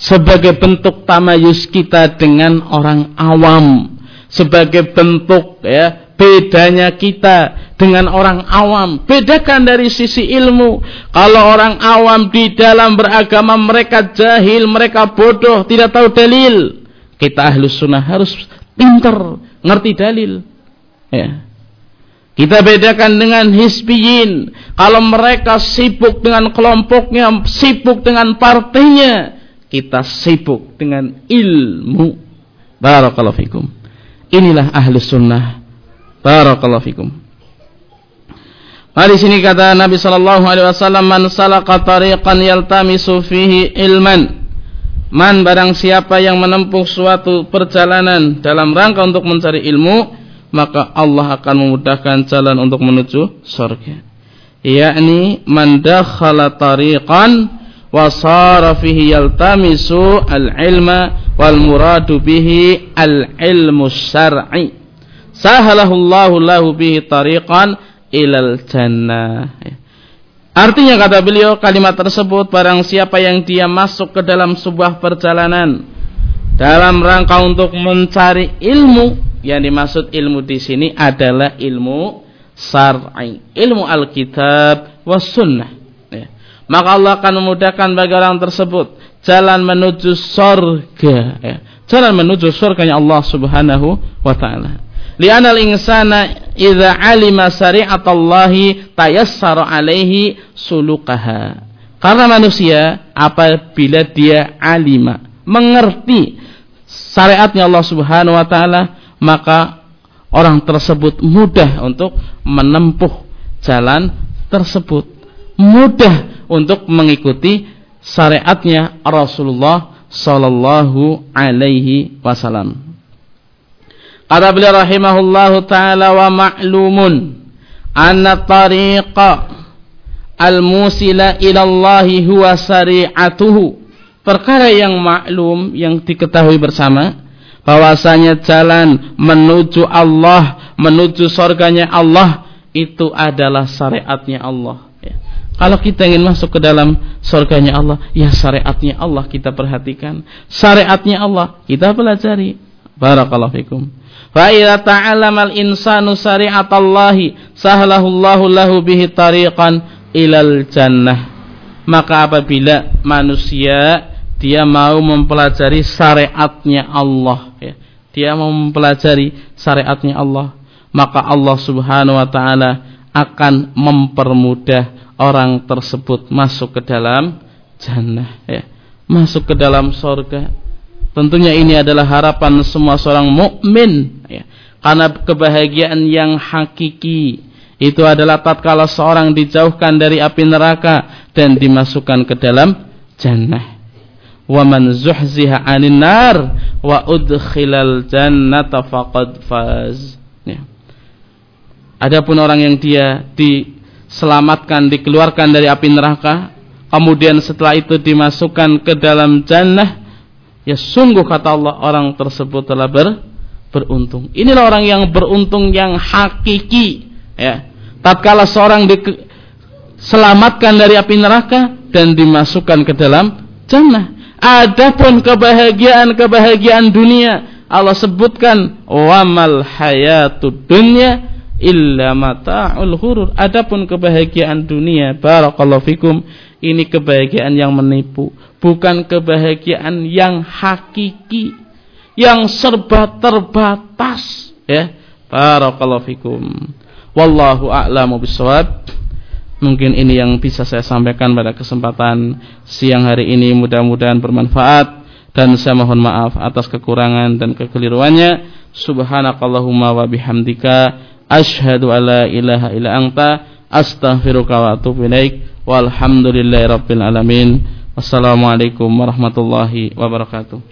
Sebagai bentuk tamayus kita dengan orang awam sebagai bentuk ya bedanya kita dengan orang awam. Bedakan dari sisi ilmu. Kalau orang awam di dalam beragama mereka jahil mereka bodoh tidak tahu dalil. Kita ahlus sunnah harus pinter ngerti dalil. Ya. Kita bedakan dengan hisbiyin. Kalau mereka sibuk dengan kelompoknya sibuk dengan partainya kita sibuk dengan ilmu. Barakallahu fikum Inilah ahli sunnah. Barakallahu fikum. Nah, di sini kata Nabi sallallahu alaihi wasallam man salaka tariqan yaltamisu fihi ilman man barang siapa yang menempuh suatu perjalanan dalam rangka untuk mencari ilmu maka Allah akan memudahkan jalan untuk menuju surga yakni man dakhala tariqan wa sara fihi yaltamisu al-ilma wal muradu bihi al ilmu syar'i. Sahalahullahu lahu bihi tariqan ilal jannah. Artinya kata beliau kalimat tersebut barang siapa yang dia masuk ke dalam sebuah perjalanan dalam rangka untuk mencari ilmu yang dimaksud ilmu di sini adalah ilmu syar'i ilmu Alkitab was sunnah. Ya. maka Allah akan memudahkan bagi orang tersebut jalan menuju surga ya. jalan menuju surganya Allah Subhanahu wa taala li'anal insana idza alima syari'atallahi tayassara alaihi sulukaha karena manusia apabila dia alima mengerti syariatnya Allah Subhanahu wa taala, maka orang tersebut mudah untuk menempuh jalan tersebut. Mudah untuk mengikuti syariatnya Rasulullah sallallahu alaihi wasallam. Kata beliau rahimahullahu taala wa ma'lumun anna tariqa al-musila ila Allah huwa sari'atuhu. Perkara yang maklum yang diketahui bersama bahwasanya jalan menuju Allah, menuju surganya Allah itu adalah syariatnya Allah. Kalau kita ingin masuk ke dalam surganya Allah, ya syariatnya Allah kita perhatikan. Syariatnya Allah kita pelajari. Barakallahu fikum. Fa idza ta'allama al-insanu syari'atallahi sahlahu Allahu lahu bihi tariqan ilal jannah maka apabila manusia dia mau mempelajari syariatnya Allah ya, dia mau mempelajari syariatnya Allah maka Allah Subhanahu wa taala akan mempermudah orang tersebut masuk ke dalam jannah ya masuk ke dalam surga tentunya ini adalah harapan semua seorang mukmin ya karena kebahagiaan yang hakiki itu adalah tatkala seorang dijauhkan dari api neraka dan dimasukkan ke dalam jannah. Wa man zuhziha 'anil nar wa udkhilal jannata faqad faz. Ya. Adapun orang yang dia diselamatkan, dikeluarkan dari api neraka, kemudian setelah itu dimasukkan ke dalam jannah, ya sungguh kata Allah orang tersebut telah ber, beruntung. Inilah orang yang beruntung yang hakiki, ya tatkala seorang diselamatkan dari api neraka dan dimasukkan ke dalam jannah. Adapun kebahagiaan-kebahagiaan dunia Allah sebutkan wamal hayatud dunya illa mata'ul ghurur. Adapun kebahagiaan dunia barakallahu fikum ini kebahagiaan yang menipu, bukan kebahagiaan yang hakiki, yang serba terbatas ya. Barakallahu fikum. Wallahu a'lamu bissawab. Mungkin ini yang bisa saya sampaikan pada kesempatan siang hari ini mudah-mudahan bermanfaat dan saya mohon maaf atas kekurangan dan kekeliruannya. Subhanakallahumma wa bihamdika asyhadu alla ilaha illa anta astaghfiruka wa atubu ilaik. Walhamdulillahirabbil alamin. Wassalamualaikum warahmatullahi wabarakatuh.